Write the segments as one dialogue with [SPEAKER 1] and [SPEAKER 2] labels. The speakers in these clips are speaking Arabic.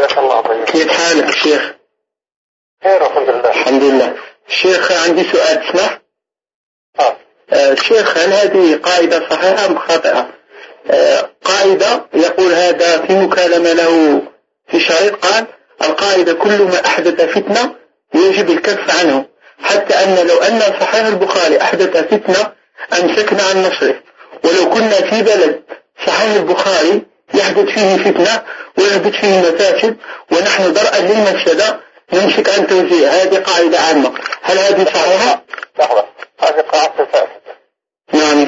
[SPEAKER 1] جزاك الله طيب
[SPEAKER 2] كيف حالك شيخ؟
[SPEAKER 1] خير الحمد لله.
[SPEAKER 2] الحمد لله. شيخ عندي سؤال تسمح
[SPEAKER 1] آه.
[SPEAKER 2] آه، شيخ هل هذه قاعدة صحيحة أم خاطئة؟ آه، قاعدة يقول هذا في مكالمة له في شريط قال القاعدة كل ما أحدث فتنة يجب الكف عنه حتى أن لو أن صحيح البخاري أحدث فتنة أمسكنا عن نشره ولو كنا في بلد صحيح البخاري يحدث فيه فتنة ويحدث فيه مفاسد ونحن درءا للمفسدة نمسك عن توزيع هذه قاعدة عامة. هل هذه صحيحة؟
[SPEAKER 1] لحظة. هذه قاعدة فاسدة.
[SPEAKER 2] نعم.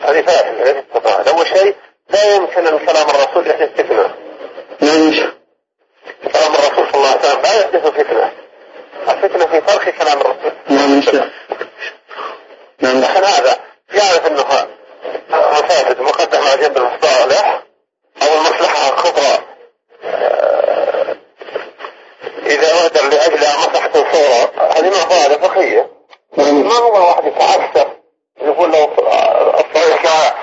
[SPEAKER 1] هذه فاسدة قاعدة أول شيء لا يمكن أن كلام الرسول يحدث فتنة.
[SPEAKER 2] نعم.
[SPEAKER 1] كلام الرسول صلى الله عليه وسلم لا يحدث فتنة. الفتنة في ترك كلام الرسول. نعم.
[SPEAKER 2] نعم
[SPEAKER 1] هذا. لأجل مصلحة صورة هذه مصالح فقهية
[SPEAKER 2] نعم.
[SPEAKER 1] ما هو واحد يتعسف يقول له الصحيح لا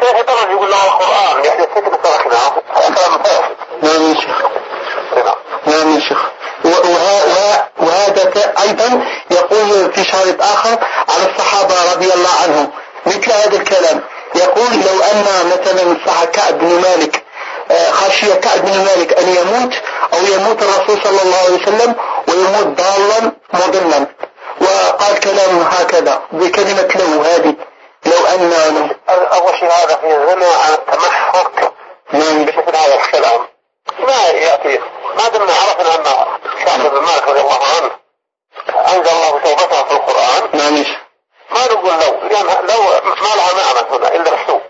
[SPEAKER 1] كيف يقدر يقول له القرآن يعني فكرة تركناه كلام فاسد.
[SPEAKER 2] نعم يا شيخ. نعم يا شيخ. وهذا أيضا يقول في شريط آخر على الصحابة رضي الله عنهم مثل هذا الكلام. يقول لو أن مثلا صح كعب بن مالك آه، خشي كعب بن مالك أن يموت أو يموت الرسول صلى الله عليه وسلم يموت ضالا مضلا. وقال كلامه هكذا بكلمة لو هذه لو أن
[SPEAKER 1] أول شيء هذا في زمع التمحك
[SPEAKER 2] من
[SPEAKER 1] بشكل هذا الكلام ما يأتي. ما دمنا عرفنا أن كعب بن مالك رضي الله عنه أنزل الله توبته في القرآن.
[SPEAKER 2] نعم.
[SPEAKER 1] ما نقول لو لأن لو ما لها معنى هنا إلا الحسوب